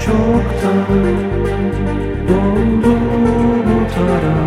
çoktan doldu bu taraf.